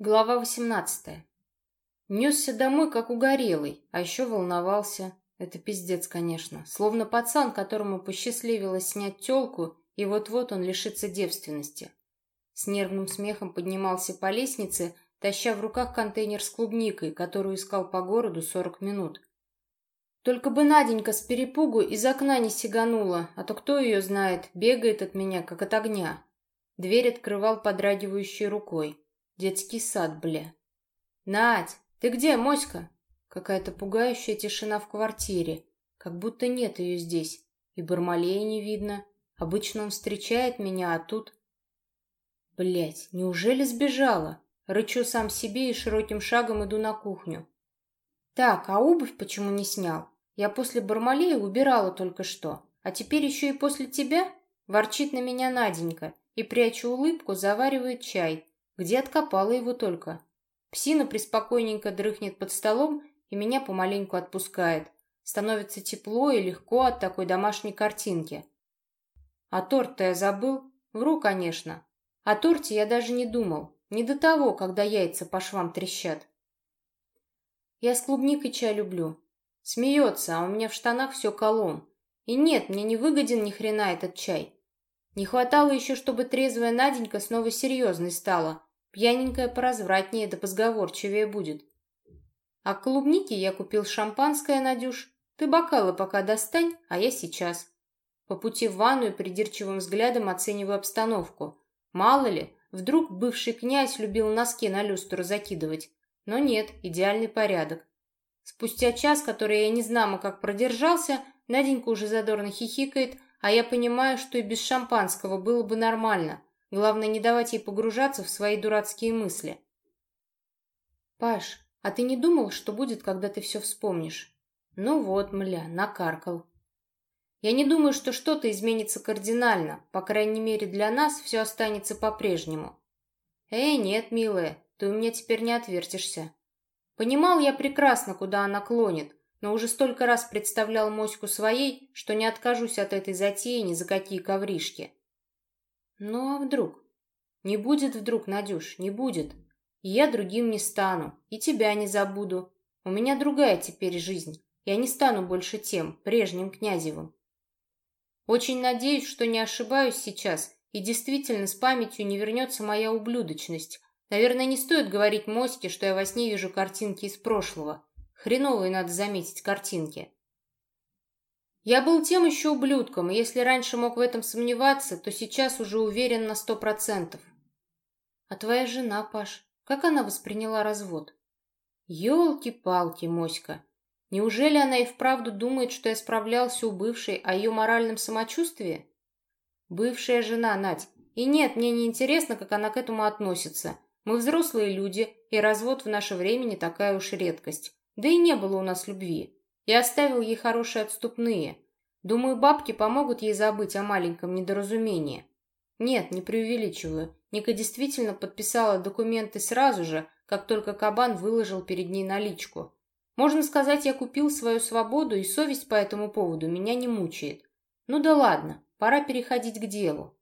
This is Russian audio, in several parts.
Глава 18. Несся домой, как угорелый, а еще волновался. Это пиздец, конечно. Словно пацан, которому посчастливилось снять телку, и вот-вот он лишится девственности. С нервным смехом поднимался по лестнице, таща в руках контейнер с клубникой, которую искал по городу 40 минут. Только бы Наденька с перепугу из окна не сиганула, а то кто ее знает, бегает от меня, как от огня. Дверь открывал подрагивающей рукой. Детский сад, бля. Надь, ты где, моська? Какая-то пугающая тишина в квартире. Как будто нет ее здесь. И Бармалея не видно. Обычно он встречает меня, а тут... Блять, неужели сбежала? Рычу сам себе и широким шагом иду на кухню. Так, а обувь почему не снял? Я после Бармалея убирала только что. А теперь еще и после тебя? Ворчит на меня Наденька и, пряча улыбку, заваривает чай, где откопала его только? Псина преспокойненько дрыхнет под столом и меня помаленьку отпускает. Становится тепло и легко от такой домашней картинки. А торт-то я забыл? Вру, конечно. О торте я даже не думал. Не до того, когда яйца по швам трещат. Я с клубникой чай люблю. Смеется, а у меня в штанах все колом. И нет, мне не выгоден ни хрена этот чай. Не хватало еще, чтобы трезвая Наденька снова серьезной стала, Пьяненькая поразвратнее да позговорчивее будет. А к клубнике я купил шампанское, Надюш. Ты бокалы пока достань, а я сейчас. По пути в ванную придирчивым взглядом оцениваю обстановку. Мало ли, вдруг бывший князь любил носки на люстру закидывать. Но нет, идеальный порядок. Спустя час, который я не знамо как продержался, Наденька уже задорно хихикает, а я понимаю, что и без шампанского было бы нормально. Главное, не давать ей погружаться в свои дурацкие мысли. «Паш, а ты не думал, что будет, когда ты все вспомнишь?» «Ну вот, мля, накаркал». «Я не думаю, что что-то изменится кардинально. По крайней мере, для нас все останется по-прежнему». «Эй, нет, милая, ты у меня теперь не отвертишься». Понимал я прекрасно, куда она клонит, но уже столько раз представлял моську своей, что не откажусь от этой затеи ни за какие ковришки. Ну а вдруг? Не будет вдруг, Надюш, не будет. И я другим не стану, и тебя не забуду. У меня другая теперь жизнь. Я не стану больше тем, прежним Князевым. Очень надеюсь, что не ошибаюсь сейчас, и действительно с памятью не вернется моя ублюдочность. Наверное, не стоит говорить Моське, что я во сне вижу картинки из прошлого. Хреновые, надо заметить, картинки. Я был тем еще ублюдком, и если раньше мог в этом сомневаться, то сейчас уже уверен на сто процентов. А твоя жена, Паш, как она восприняла развод? Ёлки-палки, Моська. Неужели она и вправду думает, что я справлялся у бывшей о ее моральном самочувствии? Бывшая жена, Надь. И нет, мне не интересно, как она к этому относится. Мы взрослые люди, и развод в наше время не такая уж редкость. Да и не было у нас любви и оставил ей хорошие отступные. Думаю, бабки помогут ей забыть о маленьком недоразумении. Нет, не преувеличиваю. Ника действительно подписала документы сразу же, как только кабан выложил перед ней наличку. Можно сказать, я купил свою свободу, и совесть по этому поводу меня не мучает. Ну да ладно, пора переходить к делу.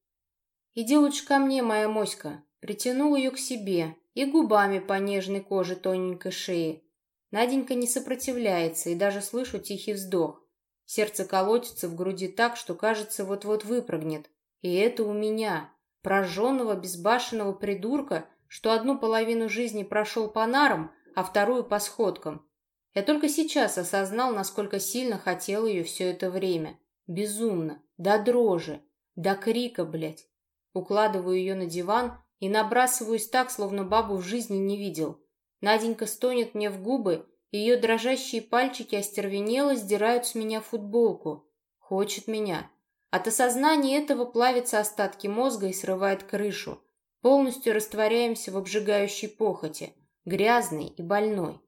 Иди лучше ко мне, моя моська. Притянул ее к себе и губами по нежной коже тоненькой шеи. Наденька не сопротивляется, и даже слышу тихий вздох. Сердце колотится в груди так, что, кажется, вот-вот выпрыгнет. И это у меня, прожженного, безбашенного придурка, что одну половину жизни прошел по нарам, а вторую по сходкам. Я только сейчас осознал, насколько сильно хотел ее все это время. Безумно, до дрожи, до крика, блядь. Укладываю ее на диван и набрасываюсь так, словно бабу в жизни не видел. Наденька стонет мне в губы, ее дрожащие пальчики остервенело сдирают с меня футболку. Хочет меня. От осознания этого плавятся остатки мозга и срывает крышу. Полностью растворяемся в обжигающей похоти, грязной и больной.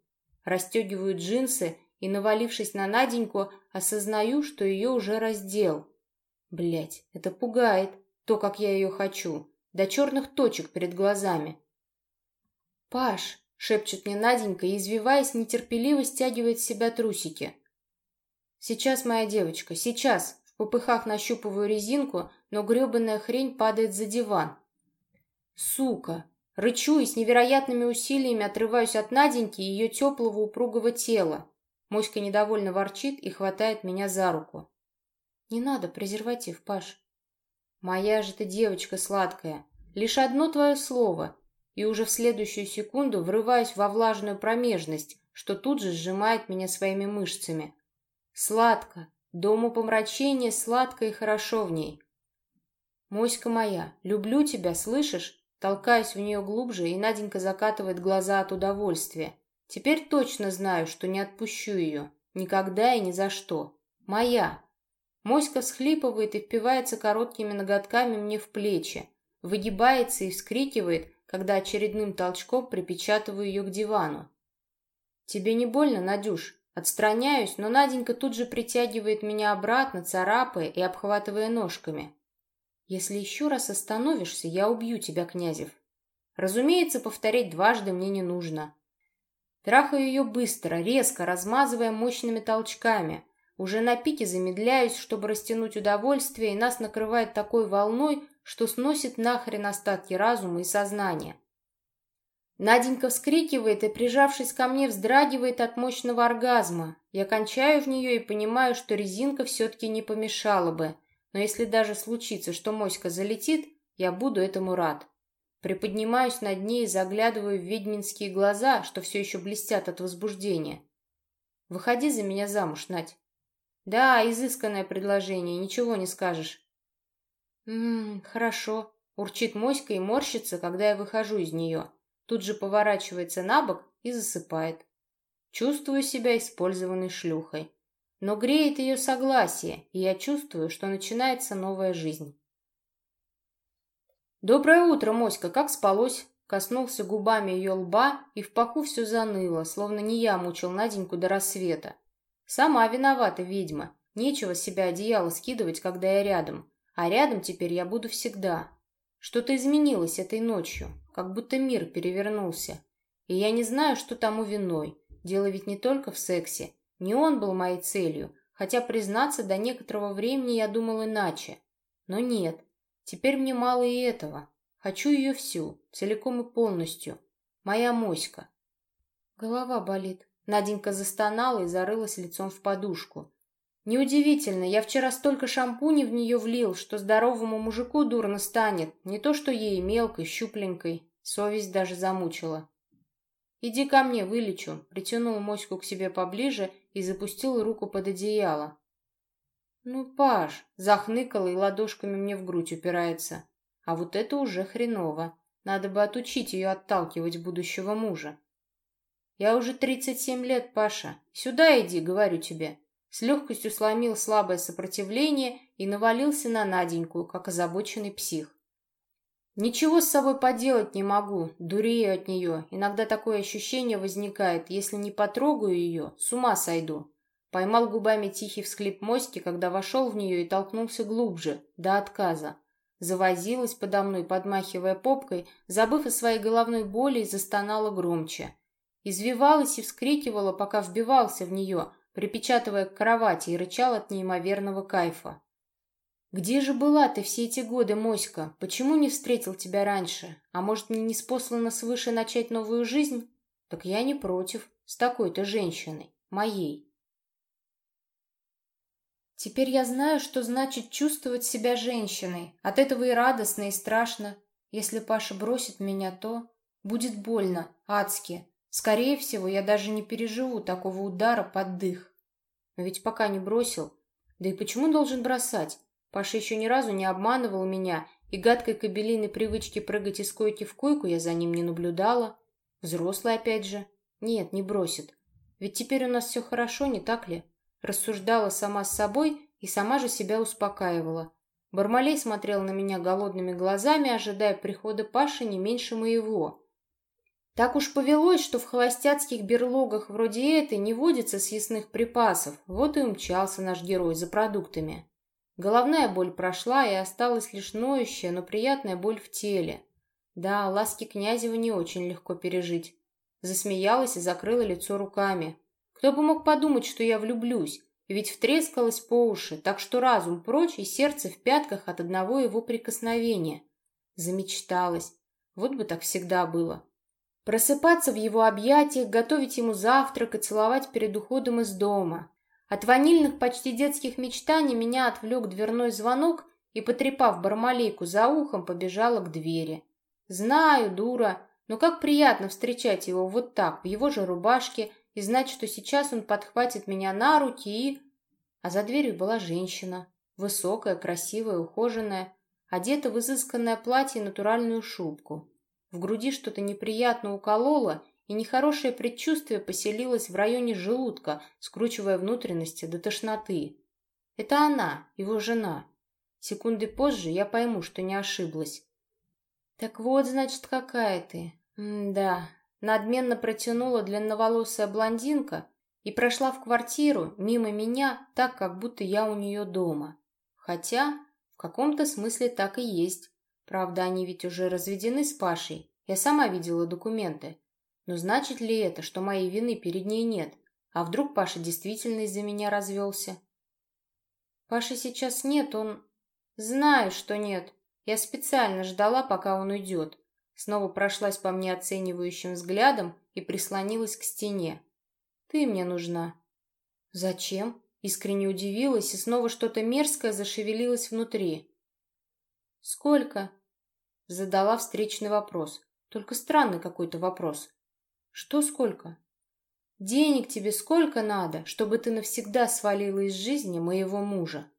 Растегиваю джинсы и, навалившись на Наденьку, осознаю, что ее уже раздел. Блять, это пугает, то, как я ее хочу, до черных точек перед глазами. «Паш!» Шепчет мне Наденька и, извиваясь, нетерпеливо стягивает с себя трусики. «Сейчас, моя девочка, сейчас!» В попыхах нащупываю резинку, но гребаная хрень падает за диван. «Сука!» Рычу и с невероятными усилиями отрываюсь от Наденьки и ее теплого упругого тела. Моська недовольно ворчит и хватает меня за руку. «Не надо презерватив, Паш». «Моя же ты девочка сладкая. Лишь одно твое слово, и уже в следующую секунду врываюсь во влажную промежность, что тут же сжимает меня своими мышцами. Сладко, до умопомрачения сладко и хорошо в ней. Моська моя, люблю тебя, слышишь? Толкаюсь в нее глубже, и Наденька закатывает глаза от удовольствия. Теперь точно знаю, что не отпущу ее. Никогда и ни за что. Моя. Моська всхлипывает и впивается короткими ноготками мне в плечи, выгибается и вскрикивает, когда очередным толчком припечатываю ее к дивану. «Тебе не больно, Надюш?» Отстраняюсь, но Наденька тут же притягивает меня обратно, царапая и обхватывая ножками. «Если еще раз остановишься, я убью тебя, Князев». Разумеется, повторять дважды мне не нужно. Трахаю ее быстро, резко, размазывая мощными толчками. Уже на пике замедляюсь, чтобы растянуть удовольствие, и нас накрывает такой волной, что сносит нахрен остатки разума и сознания. Наденька вскрикивает и, прижавшись ко мне, вздрагивает от мощного оргазма. Я кончаю в нее и понимаю, что резинка все-таки не помешала бы. Но если даже случится, что моська залетит, я буду этому рад. Приподнимаюсь над ней и заглядываю в ведьминские глаза, что все еще блестят от возбуждения. «Выходи за меня замуж, Надь». «Да, изысканное предложение, ничего не скажешь». «Ммм, хорошо», — урчит моська и морщится, когда я выхожу из нее. Тут же поворачивается на бок и засыпает. Чувствую себя использованной шлюхой. Но греет ее согласие, и я чувствую, что начинается новая жизнь. «Доброе утро, Моська, как спалось?» Коснулся губами ее лба, и в паху все заныло, словно не я мучил Наденьку до рассвета. Сама виновата, ведьма. Нечего с себя одеяло скидывать, когда я рядом. А рядом теперь я буду всегда. Что-то изменилось этой ночью, как будто мир перевернулся. И я не знаю, что тому виной. Дело ведь не только в сексе. Не он был моей целью, хотя, признаться, до некоторого времени я думал иначе. Но нет, теперь мне мало и этого. Хочу ее всю, целиком и полностью. Моя моська. Голова болит. Наденька застонала и зарылась лицом в подушку. Неудивительно, я вчера столько шампуня в нее влил, что здоровому мужику дурно станет, не то что ей мелкой, щупленькой. Совесть даже замучила. «Иди ко мне, вылечу», — притянул моську к себе поближе и запустил руку под одеяло. «Ну, Паш», — захныкала и ладошками мне в грудь упирается. «А вот это уже хреново. Надо бы отучить ее отталкивать будущего мужа». «Я уже тридцать семь лет, Паша. Сюда иди, говорю тебе. С легкостью сломил слабое сопротивление и навалился на Наденьку, как озабоченный псих. Ничего с собой поделать не могу, дурею от нее. Иногда такое ощущение возникает, если не потрогаю ее, с ума сойду. Поймал губами тихий всклип моськи, когда вошел в нее и толкнулся глубже, до отказа. Завозилась подо мной, подмахивая попкой, забыв о своей головной боли, и застонала громче. Извивалась и вскрикивала, пока вбивался в нее, припечатывая к кровати и рычал от неимоверного кайфа. «Где же была ты все эти годы, Моська? Почему не встретил тебя раньше? А может, мне не спослано свыше начать новую жизнь? Так я не против, с такой-то женщиной, моей». Теперь я знаю, что значит чувствовать себя женщиной. От этого и радостно, и страшно. Если Паша бросит меня, то будет больно, адски. Скорее всего, я даже не переживу такого удара под дых. Но ведь пока не бросил. Да и почему должен бросать? Паша еще ни разу не обманывал меня, и гадкой кобелиной привычки прыгать из койки в койку я за ним не наблюдала. Взрослый опять же. Нет, не бросит. Ведь теперь у нас все хорошо, не так ли? Рассуждала сама с собой и сама же себя успокаивала. Бармалей смотрел на меня голодными глазами, ожидая прихода Паши не меньше моего. Так уж повелось, что в холостяцких берлогах вроде этой не водится съестных припасов, вот и умчался наш герой за продуктами. Головная боль прошла, и осталась лишь ноющая, но приятная боль в теле. Да, ласки Князева не очень легко пережить. Засмеялась и закрыла лицо руками. Кто бы мог подумать, что я влюблюсь, ведь втрескалась по уши, так что разум прочь и сердце в пятках от одного его прикосновения. Замечталась. Вот бы так всегда было. Просыпаться в его объятиях, готовить ему завтрак и целовать перед уходом из дома. От ванильных почти детских мечтаний меня отвлек дверной звонок, и, потрепав Бармалейку за ухом, побежала к двери. Знаю, дура, но как приятно встречать его вот так, в его же рубашке, и знать, что сейчас он подхватит меня на руки и... А за дверью была женщина, высокая, красивая, ухоженная, одета в изысканное платье и натуральную шубку. В груди что-то неприятно укололо, и нехорошее предчувствие поселилось в районе желудка, скручивая внутренности до тошноты. Это она, его жена. Секунды позже я пойму, что не ошиблась. Так вот, значит, какая ты. Да, надменно протянула длинноволосая блондинка и прошла в квартиру мимо меня, так, как будто я у нее дома. Хотя в каком-то смысле так и есть. Правда, они ведь уже разведены с Пашей. Я сама видела документы. Но значит ли это, что моей вины перед ней нет? А вдруг Паша действительно из-за меня развелся? Паши сейчас нет, он... Знаю, что нет. Я специально ждала, пока он уйдет. Снова прошлась по мне оценивающим взглядом и прислонилась к стене. Ты мне нужна. Зачем? Искренне удивилась, и снова что-то мерзкое зашевелилось внутри. Сколько? Задала встречный вопрос. Только странный какой-то вопрос. Что сколько? Денег тебе сколько надо, чтобы ты навсегда свалила из жизни моего мужа?